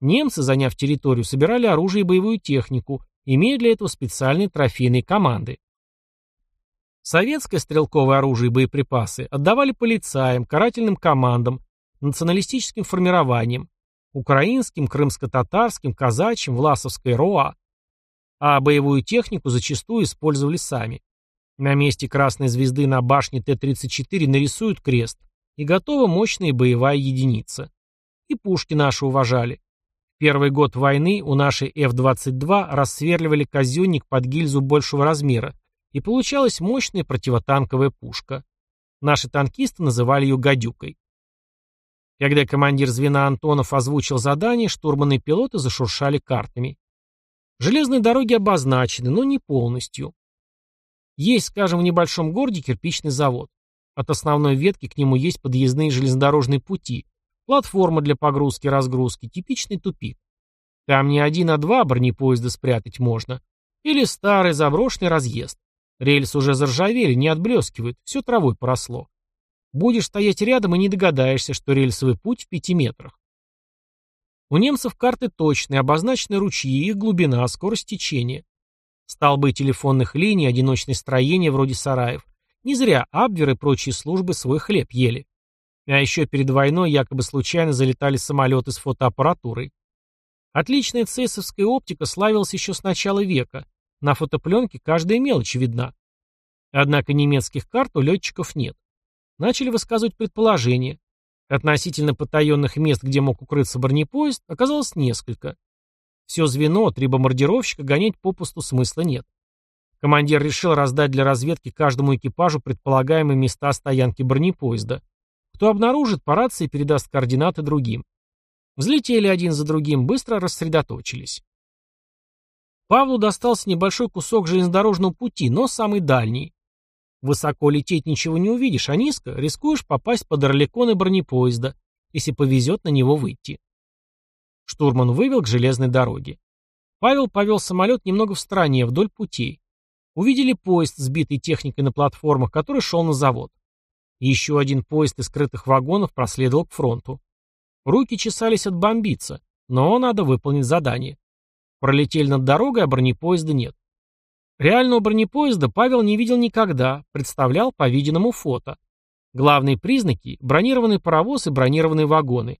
A: Немцы, заняв территорию, собирали оружие и боевую технику, имея для этого специальные трофейные команды. Советское стрелковое оружие и боеприпасы отдавали полицаям, карательным командам, националистическим формированиям, украинским, крымско-татарским, казачьим, власовской РОА. А боевую технику зачастую использовали сами. На месте красной звезды на башне Т-34 нарисуют крест, и готова мощная боевая единица. И пушки наши уважали. Первый год войны у нашей F-22 рассверливали казенник под гильзу большего размера, и получалась мощная противотанковая пушка. Наши танкисты называли ее «гадюкой». Когда командир звена Антонов озвучил задание, штурманы и пилоты зашуршали картами. Железные дороги обозначены, но не полностью. Есть, скажем, в небольшом городе кирпичный завод. От основной ветки к нему есть подъездные железнодорожные пути, платформа для погрузки и разгрузки, типичный тупик. Там не один, а два бронепоезда спрятать можно. Или старый заброшенный разъезд. Рельсы уже заржавели, не отблескивают, все травой поросло. Будешь стоять рядом и не догадаешься, что рельсовый путь в пяти метрах. У немцев карты точные, обозначены ручьи, их глубина, скорость течения. Столбы телефонных линий, одиночные строения вроде сараев. Не зря Абвер и прочие службы свой хлеб ели. А еще перед войной якобы случайно залетали самолеты с фотоаппаратурой. Отличная цесовская оптика славилась еще с начала века. На фотопленке каждая мелочь видна. Однако немецких карт у летчиков нет. Начали высказывать предположения. Относительно потаенных мест, где мог укрыться бронепоезд, оказалось несколько. Все звено, три бомбардировщика гонять попусту смысла нет. Командир решил раздать для разведки каждому экипажу предполагаемые места стоянки бронепоезда. Кто обнаружит, по рации передаст координаты другим. Взлетели один за другим, быстро рассредоточились. Павлу достался небольшой кусок железнодорожного пути, но самый дальний. Высоко лететь ничего не увидишь, а низко рискуешь попасть под орликоны бронепоезда, если повезет на него выйти. Штурман вывел к железной дороге. Павел повел самолет немного в стороне, вдоль путей. Увидели поезд, сбитый техникой на платформах, который шел на завод. Еще один поезд из скрытых вагонов проследовал к фронту. Руки чесались от бомбиться, но надо выполнить задание. Пролетели над дорогой, а бронепоезда нет. Реального бронепоезда Павел не видел никогда, представлял по виденному фото. Главные признаки – бронированный паровоз и бронированные вагоны.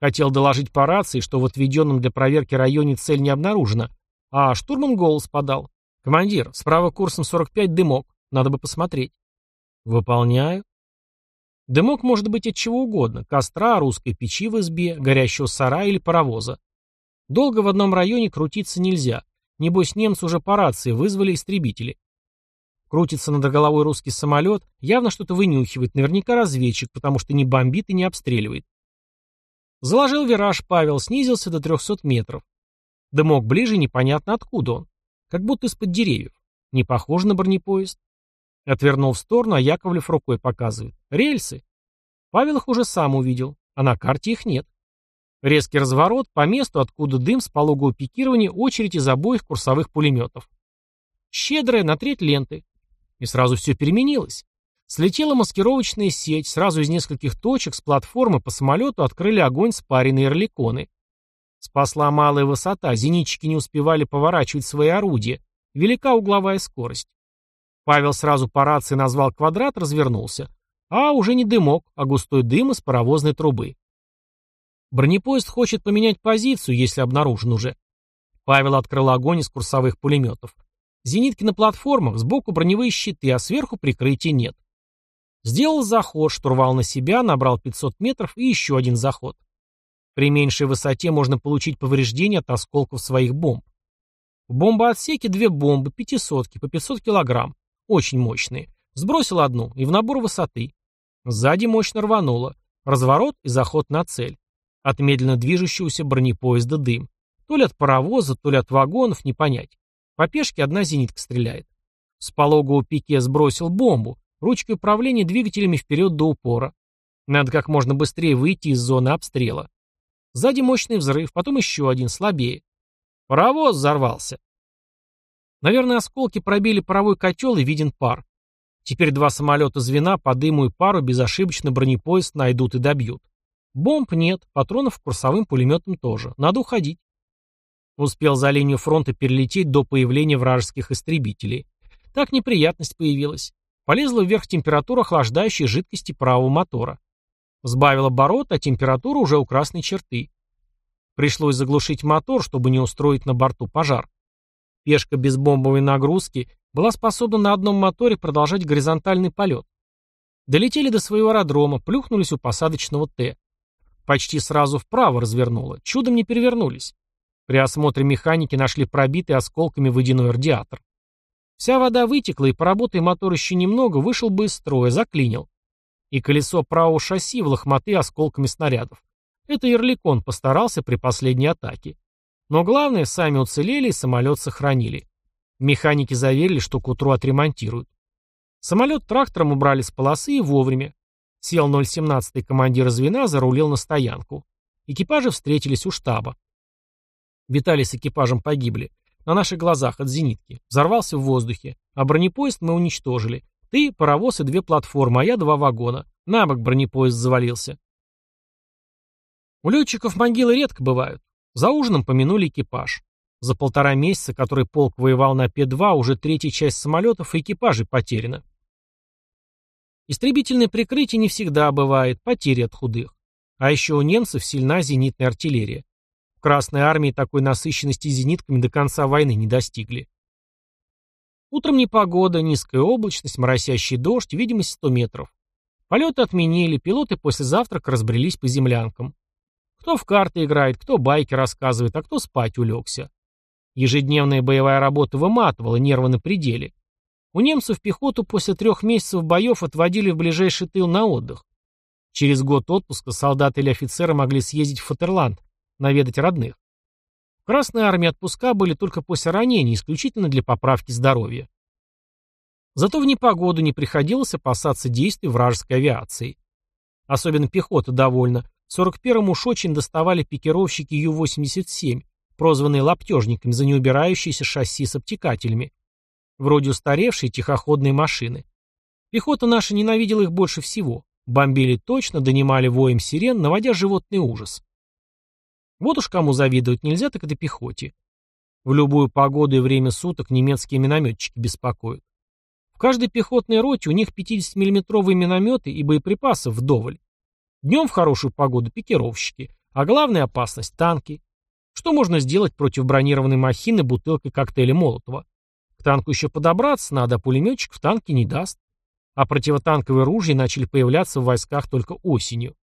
A: Хотел доложить по рации, что в отведенном для проверки районе цель не обнаружена, а штурман голос подал. «Командир, справа курсом 45 дымок, надо бы посмотреть». «Выполняю». Дымок может быть от чего угодно – костра, русской печи в избе, горящего сарая или паровоза. Долго в одном районе крутиться нельзя. Небось, немцы уже по рации вызвали истребители. Крутится над головой русский самолет, явно что-то вынюхивает, наверняка разведчик, потому что не бомбит и не обстреливает. Заложил вираж Павел, снизился до 300 метров. Дымок ближе, непонятно откуда он. Как будто из-под деревьев. Не похоже на бронепоезд. Отвернул в сторону, а Яковлев рукой показывает. Рельсы. Павел их уже сам увидел, а на карте их нет. Резкий разворот, по месту, откуда дым с пологого пикирования, очередь из обоих курсовых пулеметов. Щедрая на треть ленты. И сразу все переменилось. Слетела маскировочная сеть, сразу из нескольких точек с платформы по самолету открыли огонь спаренные орликоны. Спасла малая высота, зенитчики не успевали поворачивать свои орудия. Велика угловая скорость. Павел сразу по рации назвал квадрат, развернулся. А уже не дымок, а густой дым из паровозной трубы. Бронепоезд хочет поменять позицию, если обнаружен уже. Павел открыл огонь из курсовых пулеметов. Зенитки на платформах, сбоку броневые щиты, а сверху прикрытия нет. Сделал заход, штурвал на себя, набрал 500 метров и еще один заход. При меньшей высоте можно получить повреждения от осколков своих бомб. В бомбоотсеке две бомбы, пятисотки, по 500 килограмм. Очень мощные. Сбросил одну и в набор высоты. Сзади мощно рвануло. Разворот и заход на цель. От медленно движущегося бронепоезда дым. То ли от паровоза, то ли от вагонов, не понять. По пешке одна зенитка стреляет. С пологового пике сбросил бомбу, ручкой управления двигателями вперед до упора. Надо как можно быстрее выйти из зоны обстрела. Сзади мощный взрыв, потом еще один, слабее. Паровоз взорвался. Наверное, осколки пробили паровой котел и виден пар. Теперь два самолета звена по дыму и пару безошибочно бронепоезд найдут и добьют. Бомб нет, патронов курсовым пулеметам тоже. Надо уходить. Успел за линию фронта перелететь до появления вражеских истребителей. Так неприятность появилась. Полезла вверх температура охлаждающей жидкости правого мотора. Сбавил оборот, а температура уже у красной черты. Пришлось заглушить мотор, чтобы не устроить на борту пожар. Пешка без бомбовой нагрузки была способна на одном моторе продолжать горизонтальный полет. Долетели до своего аэродрома, плюхнулись у посадочного Т. Почти сразу вправо развернуло. Чудом не перевернулись. При осмотре механики нашли пробитый осколками водяной радиатор. Вся вода вытекла, и поработая мотор еще немного, вышел бы из строя, заклинил. И колесо правого шасси в лохматы осколками снарядов. Это Ярликон постарался при последней атаке. Но главное, сами уцелели и самолет сохранили. Механики заверили, что к утру отремонтируют. Самолет трактором убрали с полосы и вовремя. Сел 017-й командир звена, зарулил на стоянку. Экипажи встретились у штаба. Виталий с экипажем погибли. На наших глазах от зенитки. Взорвался в воздухе. А бронепоезд мы уничтожили. Ты, паровоз и две платформы, а я два вагона. На бок бронепоезд завалился. У летчиков могилы редко бывают. За ужином помянули экипаж. За полтора месяца, который полк воевал на П-2, уже третья часть самолетов и экипажей потеряна. Истребительное прикрытие не всегда бывает, потери от худых. А еще у немцев сильна зенитная артиллерия. В Красной армии такой насыщенности зенитками до конца войны не достигли. Утром непогода, низкая облачность, моросящий дождь, видимость 100 метров. Полеты отменили, пилоты после завтрака разбрелись по землянкам. Кто в карты играет, кто байки рассказывает, а кто спать улегся. Ежедневная боевая работа выматывала, нервы на пределе. У немцев пехоту после трех месяцев боев отводили в ближайший тыл на отдых. Через год отпуска солдаты или офицеры могли съездить в Фатерланд, наведать родных. В Красной армии отпуска были только после ранений, исключительно для поправки здоровья. Зато в непогоду не приходилось опасаться действий вражеской авиации. Особенно пехота довольна. 41-м уж очень доставали пикировщики Ю-87, прозванные лаптежниками за неубирающиеся шасси с обтекателями. Вроде устаревшие тихоходные машины. Пехота наша ненавидела их больше всего. Бомбили точно, донимали воем сирен, наводя животный ужас. Вот уж кому завидовать нельзя, так это пехоте. В любую погоду и время суток немецкие минометчики беспокоят. В каждой пехотной роте у них 50-миллиметровые минометы и боеприпасов вдоволь. Днем в хорошую погоду пикировщики, а главная опасность – танки. Что можно сделать против бронированной махины бутылкой коктейля Молотова? Танку еще подобраться надо, а пулеметчик в танке не даст. А противотанковые ружья начали появляться в войсках только осенью.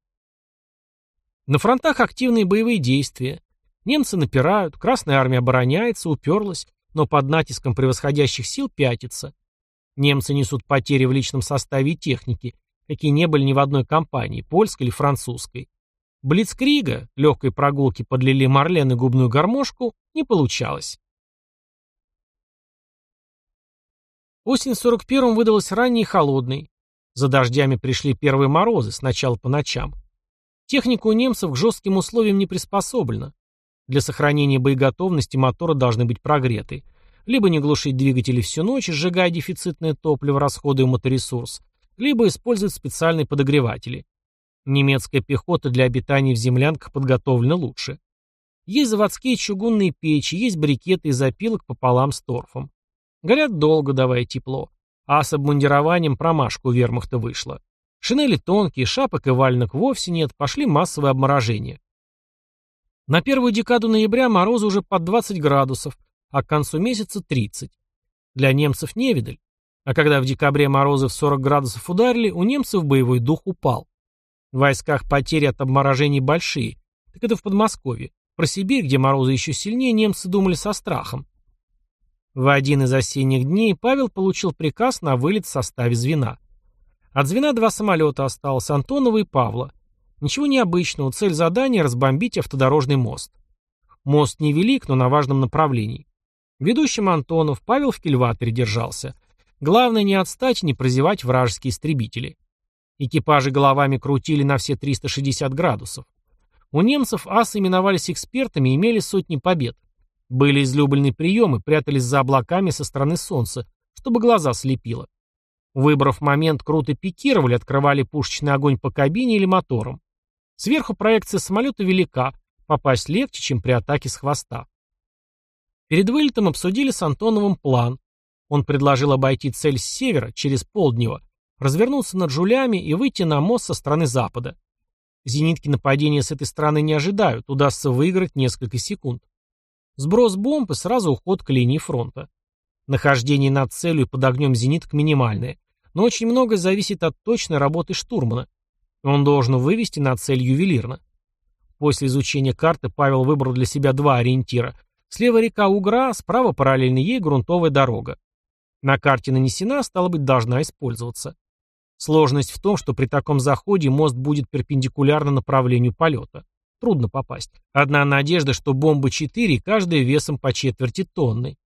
A: На фронтах активные боевые действия. Немцы напирают, Красная армия обороняется, уперлась, но под натиском превосходящих сил пятится. Немцы несут потери в личном составе и технике, какие не были ни в одной компании, польской или французской. Блицкрига, легкой прогулки подлили Марлен и губную гармошку, не получалось. Осень в 41-м выдалась ранней и холодной. За дождями пришли первые морозы, сначала по ночам. Техника у немцев к жестким условиям не приспособлена. Для сохранения боеготовности моторы должны быть прогреты. Либо не глушить двигатели всю ночь, сжигая дефицитное топливо, расходуя моторесурс, либо использовать специальные подогреватели. Немецкая пехота для обитания в землянках подготовлена лучше. Есть заводские чугунные печи, есть брикеты из опилок пополам с торфом. Горят долго, давая тепло. А с обмундированием промашку вермахта вышла. Шинели тонкие, шапок и вальнок вовсе нет, пошли массовые обморожения. На первую декаду ноября морозы уже под 20 градусов, а к концу месяца 30. Для немцев невидаль. А когда в декабре морозы в 40 градусов ударили, у немцев боевой дух упал. В войсках потери от обморожений большие, так это в Подмосковье. Про Сибирь, где морозы еще сильнее, немцы думали со страхом. В один из осенних дней Павел получил приказ на вылет в составе звена. От звена два самолета осталось, Антонова и Павла. Ничего необычного, цель задания – разбомбить автодорожный мост. Мост невелик, но на важном направлении. Ведущим Антонов, Павел в кильваторе держался. Главное не отстать не прозевать вражеские истребители. Экипажи головами крутили на все 360 градусов. У немцев асы именовались экспертами и имели сотни побед. Были излюбленные приемы, прятались за облаками со стороны солнца, чтобы глаза слепило. Выбрав момент, круто пикировали, открывали пушечный огонь по кабине или моторам. Сверху проекция самолета велика, попасть легче, чем при атаке с хвоста. Перед вылетом обсудили с Антоновым план. Он предложил обойти цель с севера, через Полднево, развернуться над жулями и выйти на мост со стороны запада. Зенитки нападения с этой стороны не ожидают, удастся выиграть несколько секунд. Сброс бомб и сразу уход к линии фронта. Нахождение над целью под огнем зениток минимальное, но очень многое зависит от точной работы штурмана. Он должен вывести на цель ювелирно. После изучения карты Павел выбрал для себя два ориентира. Слева река Угра, справа параллельно ей грунтовая дорога. На карте нанесена, стало быть, должна использоваться. Сложность в том, что при таком заходе мост будет перпендикулярно направлению полета. Трудно попасть. Одна надежда, что бомбы 4, каждая весом по четверти тонны.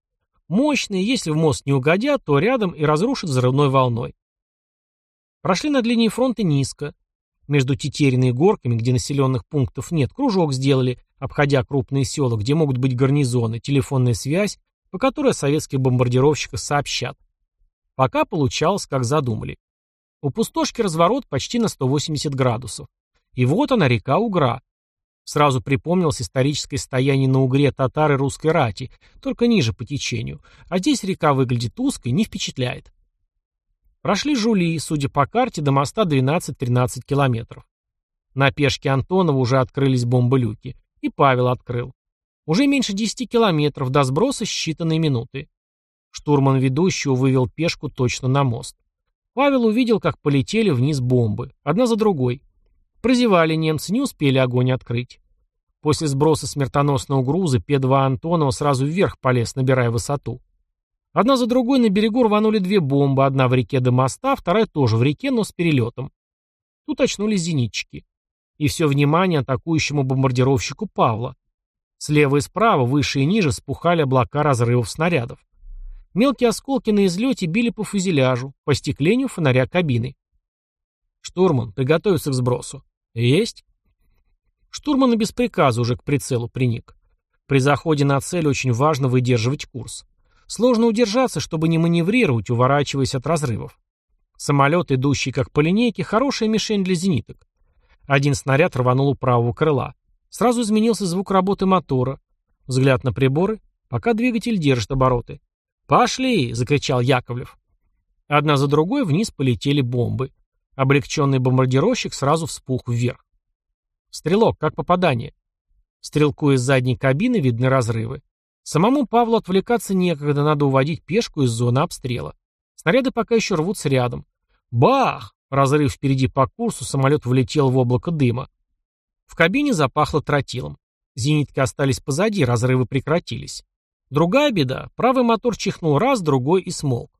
A: Мощные, если в мост не угодят, то рядом и разрушат взрывной волной. Прошли над линией фронта низко. Между Тетериной и горками, где населенных пунктов нет, кружок сделали, обходя крупные села, где могут быть гарнизоны, телефонная связь, по которой советских бомбардировщиках сообщат. Пока получалось, как задумали. У пустошки разворот почти на 180 градусов. И вот она, река Угра. Сразу припомнилось историческое стояние на Угре татары русской рати, только ниже по течению, а здесь река выглядит узкой, не впечатляет. Прошли Жули, судя по карте, до моста 12-13 километров. На пешке Антонова уже открылись бомболюки, и Павел открыл. Уже меньше 10 километров, до сброса считанные минуты. Штурман ведущего вывел пешку точно на мост. Павел увидел, как полетели вниз бомбы, одна за другой. Прозевали немцы, не успели огонь открыть. После сброса смертоносного груза П-2 Антонова сразу вверх полез, набирая высоту. Одна за другой на берегу рванули две бомбы, одна в реке до моста, вторая тоже в реке, но с перелетом. Тут очнулись зенитчики. И все внимание атакующему бомбардировщику Павла. Слева и справа, выше и ниже, спухали облака разрывов снарядов. Мелкие осколки на излете били по фюзеляжу, по стеклению фонаря кабины. «Штурман, приготовиться к сбросу». «Есть». Штурман и без приказа уже к прицелу приник. При заходе на цель очень важно выдерживать курс. Сложно удержаться, чтобы не маневрировать, уворачиваясь от разрывов. Самолет, идущий как по линейке, хорошая мишень для зениток. Один снаряд рванул у правого крыла. Сразу изменился звук работы мотора. Взгляд на приборы. Пока двигатель держит обороты. «Пошли!» — закричал Яковлев. Одна за другой вниз полетели бомбы. Облегченный бомбардировщик сразу вспух вверх. Стрелок, как попадание. Стрелку из задней кабины видны разрывы. Самому Павлу отвлекаться некогда, надо уводить пешку из зоны обстрела. Снаряды пока еще рвутся рядом. Бах! Разрыв впереди по курсу, самолет влетел в облако дыма. В кабине запахло тротилом. Зенитки остались позади, разрывы прекратились. Другая беда. Правый мотор чихнул раз, другой и смолк.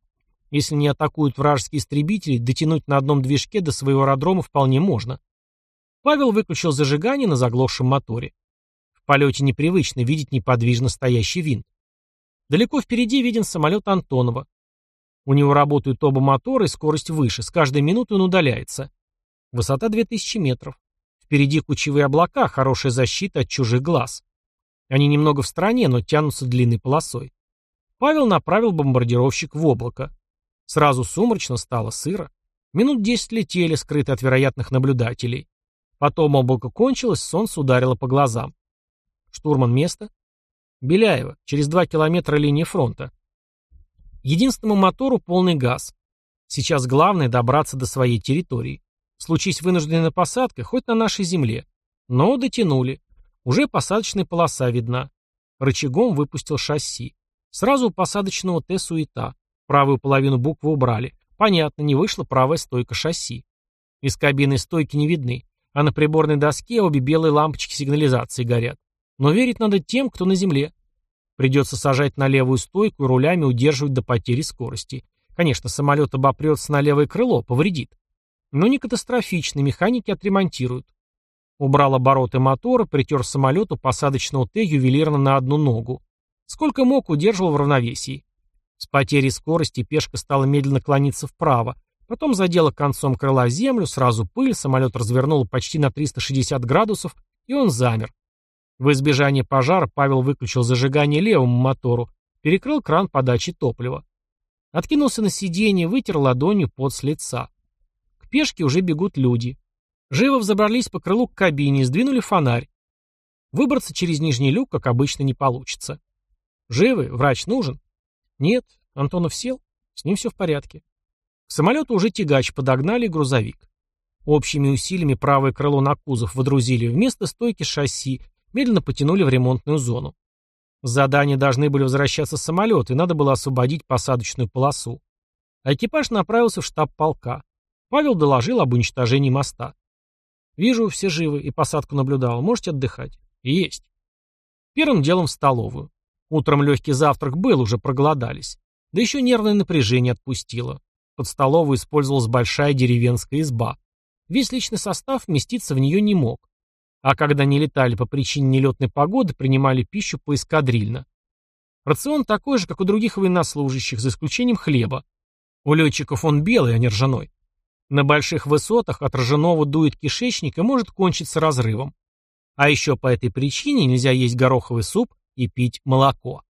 A: Если не атакуют вражеские истребители, дотянуть на одном движке до своего аэродрома вполне можно. Павел выключил зажигание на заглохшем моторе. В полете непривычно видеть неподвижно стоящий винт. Далеко впереди виден самолет Антонова. У него работают оба мотора и скорость выше, с каждой минутой он удаляется. Высота 2000 метров. Впереди кучевые облака, хорошая защита от чужих глаз. Они немного в стороне, но тянутся длинной полосой. Павел направил бомбардировщик в облако. Сразу сумрачно стало сыро. Минут десять летели, скрыты от вероятных наблюдателей. Потом облако кончилось, солнце ударило по глазам. Штурман место? Беляева, через два километра линии фронта. Единственному мотору полный газ. Сейчас главное добраться до своей территории. Случись вынужденная посадка, хоть на нашей земле. Но дотянули. Уже посадочная полоса видна. Рычагом выпустил шасси. Сразу у посадочного Т суета. Правую половину буквы убрали. Понятно, не вышла правая стойка шасси. Из кабины стойки не видны, а на приборной доске обе белые лампочки сигнализации горят. Но верить надо тем, кто на земле. Придется сажать на левую стойку и рулями удерживать до потери скорости. Конечно, самолет обопрется на левое крыло, повредит. Но не катастрофично, механики отремонтируют. Убрал обороты мотора, притер самолету посадочного Т ювелирно на одну ногу. Сколько мог, удерживал в равновесии. С потерей скорости пешка стала медленно клониться вправо, потом задела концом крыла землю, сразу пыль, самолет развернул почти на 360 градусов, и он замер. В избежание пожара Павел выключил зажигание левому мотору, перекрыл кран подачи топлива. Откинулся на сиденье, вытер ладонью пот с лица. К пешке уже бегут люди. Живо взобрались по крылу к кабине сдвинули фонарь. Выбраться через нижний люк, как обычно, не получится. Живы? Врач нужен? Нет, Антонов сел, с ним все в порядке. К самолету уже тягач подогнали грузовик. Общими усилиями правое крыло на кузов водрузили вместо стойки шасси, медленно потянули в ремонтную зону. С задания должны были возвращаться самолеты, надо было освободить посадочную полосу. А экипаж направился в штаб полка. Павел доложил об уничтожении моста. «Вижу, все живы, и посадку наблюдал. Можете отдыхать?» «Есть». Первым делом в столовую. Утром легкий завтрак был, уже проголодались. Да еще нервное напряжение отпустило. Под столовую использовалась большая деревенская изба. Весь личный состав вместиться в нее не мог. А когда не летали по причине нелетной погоды, принимали пищу поэскадрильно. Рацион такой же, как у других военнослужащих, за исключением хлеба. У летчиков он белый, а не ржаной. На больших высотах от ржаного дует кишечник и может кончиться разрывом. А еще по этой причине нельзя есть гороховый суп и пить молоко.